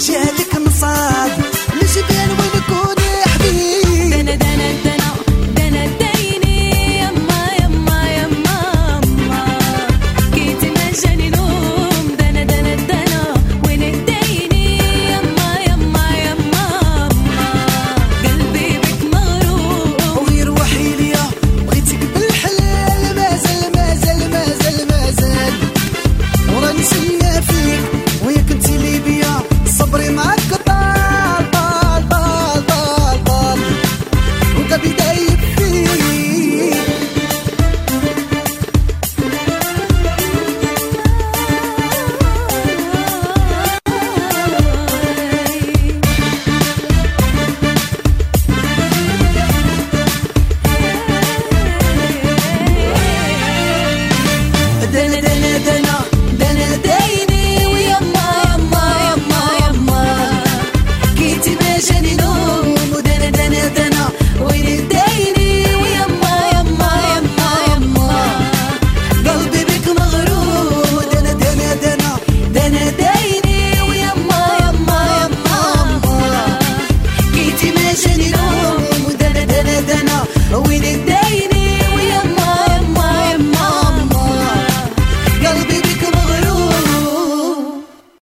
جالك مصاب.